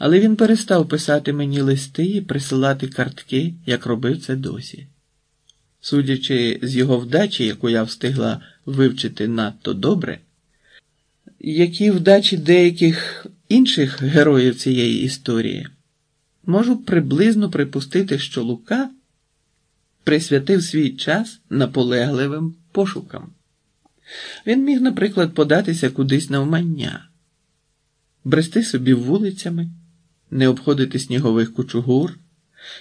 Але він перестав писати мені листи і присилати картки, як робив це досі. Судячи з його вдачі, яку я встигла вивчити надто добре, які вдачі деяких інших героїв цієї історії, можу приблизно припустити, що Лука присвятив свій час наполегливим пошукам. Він міг, наприклад, податися кудись навмання, брести собі вулицями, не обходити снігових кучугур,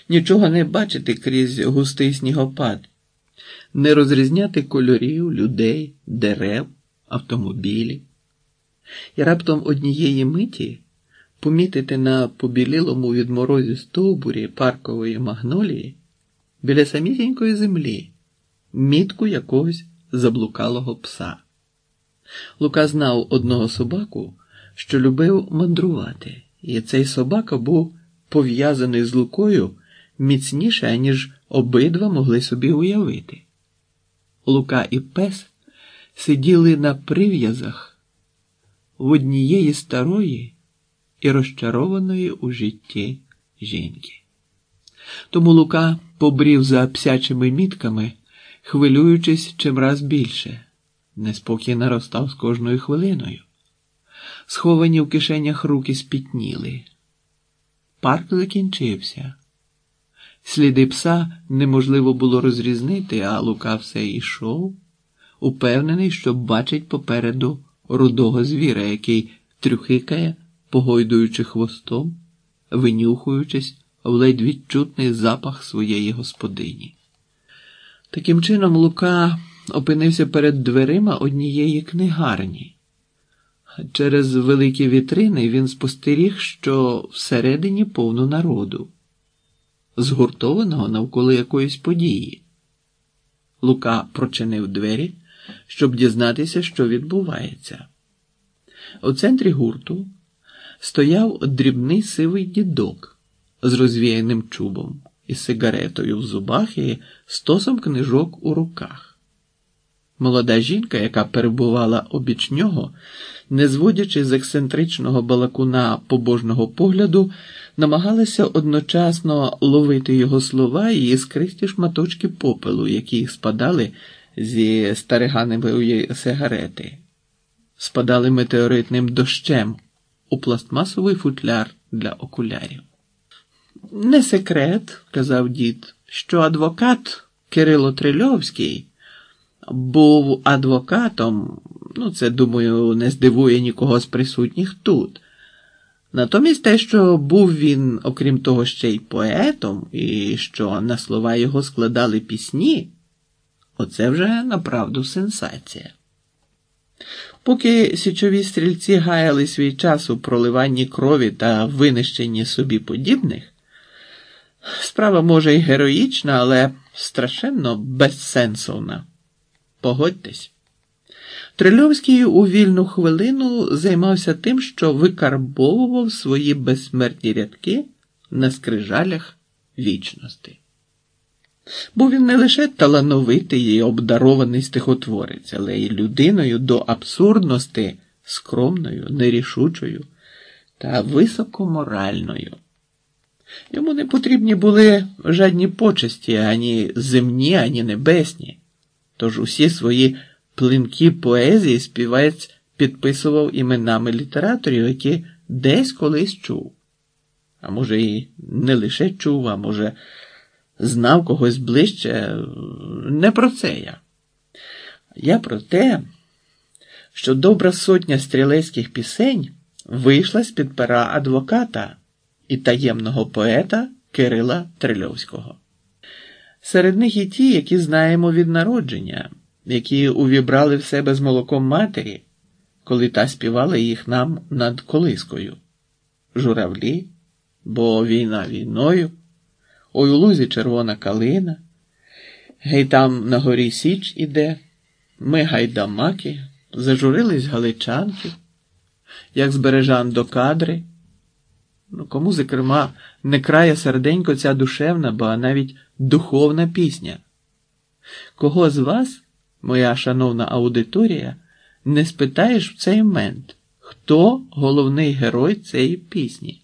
нічого не бачити крізь густий снігопад, не розрізняти кольорів, людей, дерев, автомобілів. І раптом однієї миті помітити на побілілому від морозі стовбурі паркової магнолії біля самісінької землі мітку якогось заблукалого пса. Лука знав одного собаку, що любив мандрувати, і цей собака був пов'язаний з Лукою міцніше, ніж обидва могли собі уявити. Лука і пес сиділи на прив'язах в однієї старої і розчарованої у житті жінки. Тому Лука побрів за псячими мітками, хвилюючись чимраз більше. Неспокій наростав з кожною хвилиною. Сховані в кишенях руки спітніли. Парк закінчився. Сліди пса неможливо було розрізнити, а Лука все йшов, упевнений, що бачить попереду рудого звіра, який трюхикає, погойдуючи хвостом, винюхуючись в ледь відчутний запах своєї господині. Таким чином, Лука опинився перед дверима однієї книгарні. Через великі вітрини він спостеріг, що всередині повно народу, згуртованого навколо якоїсь події. Лука прочинив двері, щоб дізнатися, що відбувається. У центрі гурту стояв дрібний сивий дідок з розвіяним чубом, із сигаретою в зубах і стосом книжок у руках. Молода жінка, яка перебувала обіч нього, не зводячи з ексцентричного балакуна побожного погляду, намагалася одночасно ловити його слова і іскристі шматочки попелу, які спадали зі стариганевої сигарети, спадали метеоритним дощем у пластмасовий футляр для окулярів. Не секрет, казав дід, що адвокат Кирило Трильовський був адвокатом, ну, це, думаю, не здивує нікого з присутніх тут. Натомість те, що був він, окрім того, ще й поетом, і що на слова його складали пісні, оце вже направду сенсація. Поки січові стрільці гаяли свій час у проливанні крові та винищенні собі подібних, справа може й героїчна, але страшенно безсенсовна. Погодьтесь. Трильовський у вільну хвилину займався тим, що викарбовував свої безсмертні рядки на скрижалях вічності. Був він не лише талановитий і обдарований стихотворець, але й людиною до абсурдності скромною, нерішучою та високоморальною. Йому не потрібні були жадні почесті ані земні, ані небесні. Тож усі свої плинкі поезії співець підписував іменами літераторів, які десь колись чув. А може, і не лише чув, а може, знав когось ближче. Не про це я. Я про те, що добра сотня стрілецьких пісень вийшла з під пера адвоката і таємного поета Кирила Трильовського. Серед них і ті, які знаємо від народження, які увібрали в себе з молоком матері, коли та співала їх нам над колискою. Журавлі, бо війна війною, ой у лузі червона калина, гей там на горі Січ іде, ми гайдамаки, зажурились галичанки, як збережан до кадри. Ну, Кому, зокрема, не крає серденько ця душевна, ба навіть духовна пісня? Кого з вас, моя шановна аудиторія, не спитаєш в цей момент, хто головний герой цієї пісні?